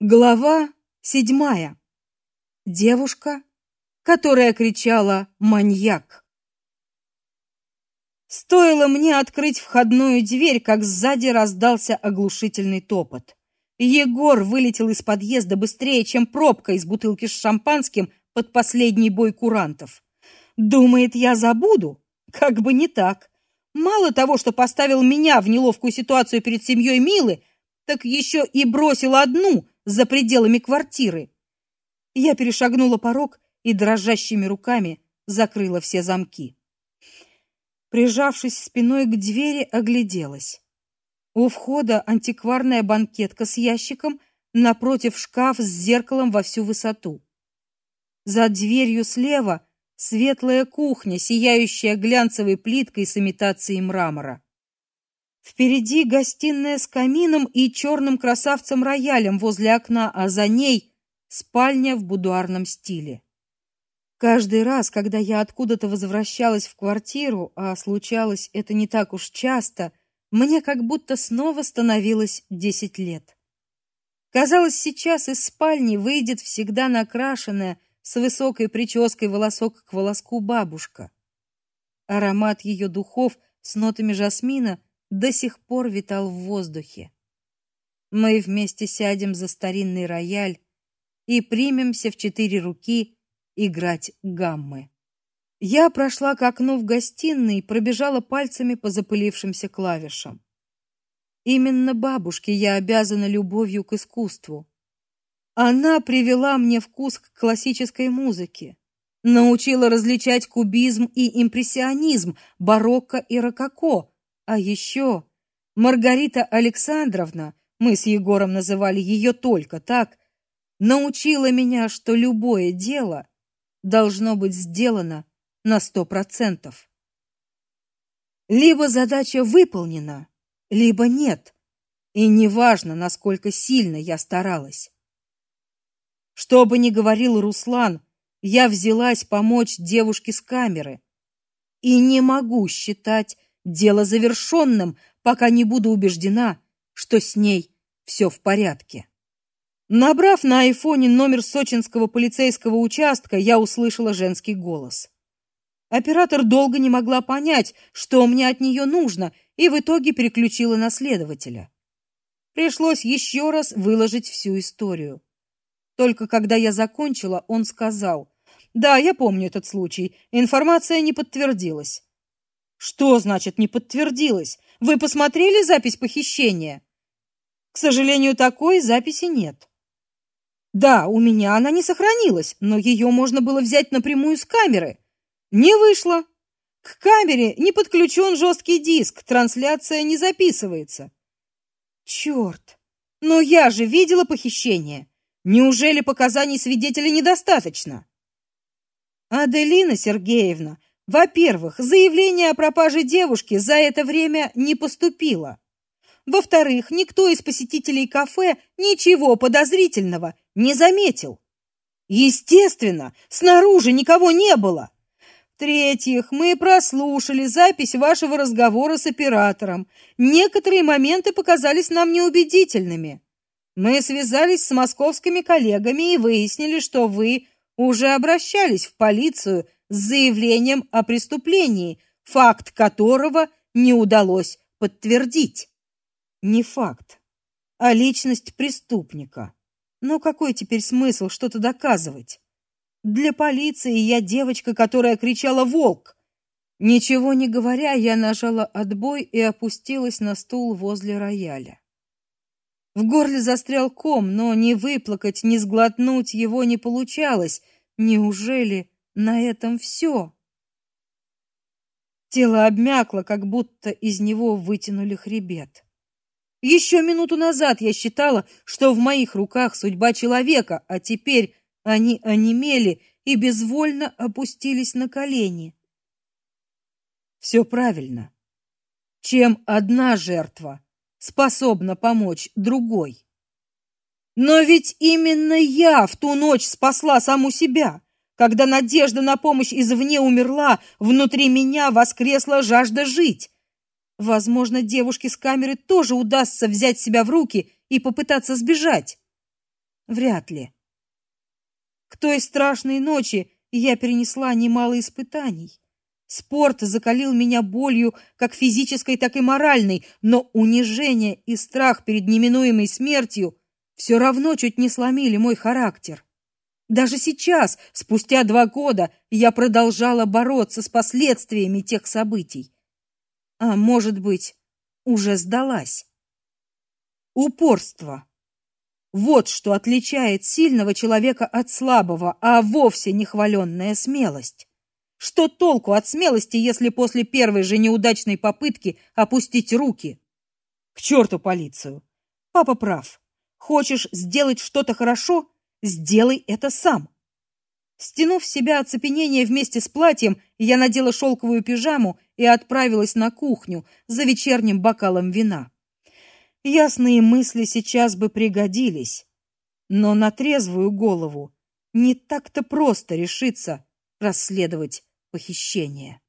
Глава седьмая. Девушка, которая кричала «Маньяк!». Стоило мне открыть входную дверь, как сзади раздался оглушительный топот. Егор вылетел из подъезда быстрее, чем пробка из бутылки с шампанским под последний бой курантов. Думает, я забуду? Как бы не так. Мало того, что поставил меня в неловкую ситуацию перед семьей Милы, так еще и бросил одну за пределами квартиры. Я перешагнула порог и дрожащими руками закрыла все замки. Прижавшись спиной к двери, огляделась. У входа антикварная банкетка с ящиком, напротив шкаф с зеркалом во всю высоту. За дверью слева светлая кухня, сияющая глянцевой плиткой с имитацией мрамора. Впереди гостиная с камином и черным красавцем-роялем возле окна, а за ней спальня в будуарном стиле. Каждый раз, когда я откуда-то возвращалась в квартиру, а случалось это не так уж часто, мне как будто снова становилось десять лет. Казалось, сейчас из спальни выйдет всегда накрашенная с высокой прической волосок к волоску бабушка. Аромат ее духов с нотами жасмина до сих пор витал в воздухе. Мы вместе сядем за старинный рояль и примемся в четыре руки играть гаммы. Я прошла к окну в гостиной и пробежала пальцами по запылившимся клавишам. Именно бабушке я обязана любовью к искусству. Она привела мне вкус к классической музыке, научила различать кубизм и импрессионизм, барокко и рококо, а еще Маргарита Александровна, мы с Егором называли ее только так, научила меня, что любое дело должно быть сделано на сто процентов. Либо задача выполнена, либо нет, и неважно, насколько сильно я старалась. Что бы ни говорил Руслан, я взялась помочь девушке с камеры и не могу считать дело завершенным, пока не буду убеждена, что с ней все в порядке. Набрав на айфоне номер сочинского полицейского участка, я услышала женский голос. Оператор долго не могла понять, что мне от нее нужно, и в итоге переключила на следователя. Пришлось еще раз выложить всю историю. Только когда я закончила, он сказал: "Да, я помню этот случай. Информация не подтвердилась. Что значит не подтвердилось? Вы посмотрели запись похищения? К сожалению, такой записи нет. Да, у меня она не сохранилась, но ее можно было взять напрямую с камеры. Не вышло. К камере не подключен жесткий диск, трансляция не записывается. Черт! Но я же видела похищение. Неужели показаний свидетеля недостаточно? Аделина Сергеевна, во-первых, заявление о пропаже девушки за это время не поступило. Во-вторых, никто из посетителей кафе ничего подозрительного не заметил. Естественно, снаружи никого не было. В-третьих, мы прослушали запись вашего разговора с оператором. Некоторые моменты показались нам неубедительными. Мы связались с московскими коллегами и выяснили, что вы уже обращались в полицию с заявлением о преступлении, факт которого не удалось подтвердить. Не факт, а личность преступника. Но какой теперь смысл что-то доказывать? Для полиции я девочка, которая кричала волк. Ничего не говоря, я нажала отбой и опустилась на стул возле рояля. В горле застрял ком, но ни выплакать, ни сглотнуть его не получалось. Неужели на этом все. Тело обмякло, как будто из него вытянули хребет. Еще минуту назад я считала, что в моих руках судьба человека, а теперь они онемели и безвольно опустились на колени. Все правильно. Чем одна жертва способна помочь другой? Но ведь именно я в ту ночь спасла саму себя. Когда надежда на помощь извне умерла, внутри меня воскресла жажда жить. Возможно, девушке с камеры тоже удастся взять себя в руки и попытаться сбежать. Вряд ли. К той страшной ночи я перенесла немало испытаний. Спорт закалил меня болью, как физической, так и моральной, но унижение и страх перед неминуемой смертью все равно чуть не сломили мой характер. Даже сейчас, спустя два года, я продолжала бороться с последствиями тех событий. А может быть, уже сдалась. Упорство. Вот что отличает сильного человека от слабого, а вовсе не хваленная смелость. Что толку от смелости, если после первой же неудачной попытки опустить руки? К черту полицию. Папа прав. Хочешь сделать что-то хорошо, сделай это сам. Стянув с себя оцепенение вместе с платьем, я надела шелковую пижаму и отправилась на кухню за вечерним бокалом вина. Ясные мысли сейчас бы пригодились, но на трезвую голову не так-то просто решиться расследовать похищение.